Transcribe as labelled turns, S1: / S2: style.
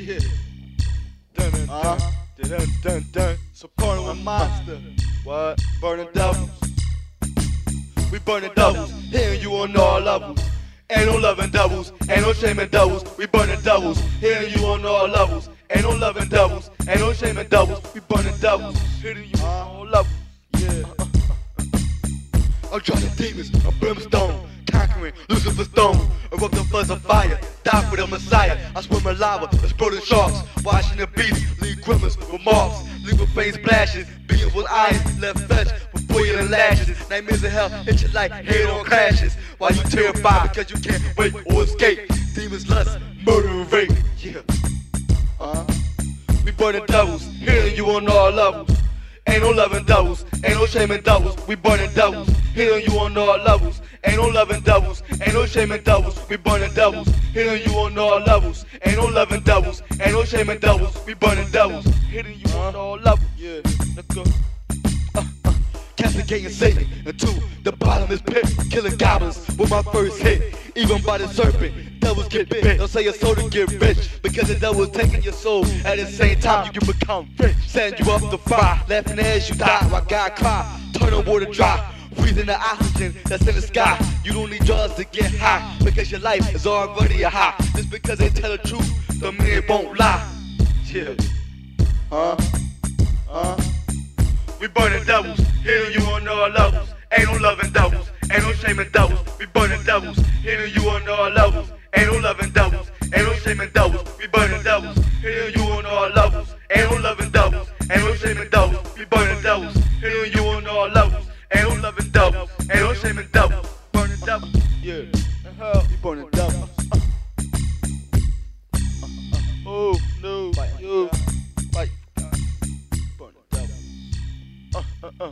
S1: Yeah. Dun dun
S2: Uh-huh.
S1: dun dun dun dun. Supporting with monster. What? Burning doubles. We burning doubles. Hearing you on all levels. Ain't no loving doubles. Ain't no shaming doubles. We burning doubles. Hearing you on all levels. Ain't no loving doubles. Ain't no shaming doubles. We burning doubles. Hitting you on all levels. Yeah. I'm driving demons, I'm brimstone, conquering Lucifer's throne, erupt the floods of fire, die for the Messiah. I swim in lava, exploding sharks, washing the beast, leave grimace with marks, leave with veins splashing, beating with iron, left flesh with boiling lashes. Nightmares of hell hit you like head on crashes, while you terrified because you can't wait or escape. Demons lust, murder and rape. Yeah. Uh, we burning devils, healing you on all levels. Ain't no loving doubles, ain't no shaming doubles. We burning doubles, hitting you on all levels. Ain't no loving doubles, ain't no shaming doubles. We burning doubles, hitting you on all levels. Ain't no loving doubles, ain't no shaming doubles. We burning doubles, hitting you on all levels. Yeah, nigga. Uh, uh, castigating Satan into the bottomless pit, killing goblins with my first hit. Even by the serpent, devils get bit. Don't say your soul to get rich because the devil's taking your soul. At the same time, you become rich. Send you up the fire, laughing as you die while God cry. Turn the water dry. Breathing the oxygen that's in the sky. You don't need drugs to get high because your life is already a high. Just because they tell the truth, the man won't lie. Yeah. Huh? Huh? We burning devils, hitting you on all levels. Ain't no loving devils, ain't no shaming devils. We burning devils, hitting you on all levels. Ain't no loving devils, ain't no shaming devils. We burning devils, hitting you on all levels. Ain't no loving devils, ain't no shaming devils. We burning devils, hitting you on all levels. Ain't no loving devils, ain't no shaming devils. Burning devils, yeah. Uh-huh. We burning devils. Oh no, you devils. Uh, uh, uh.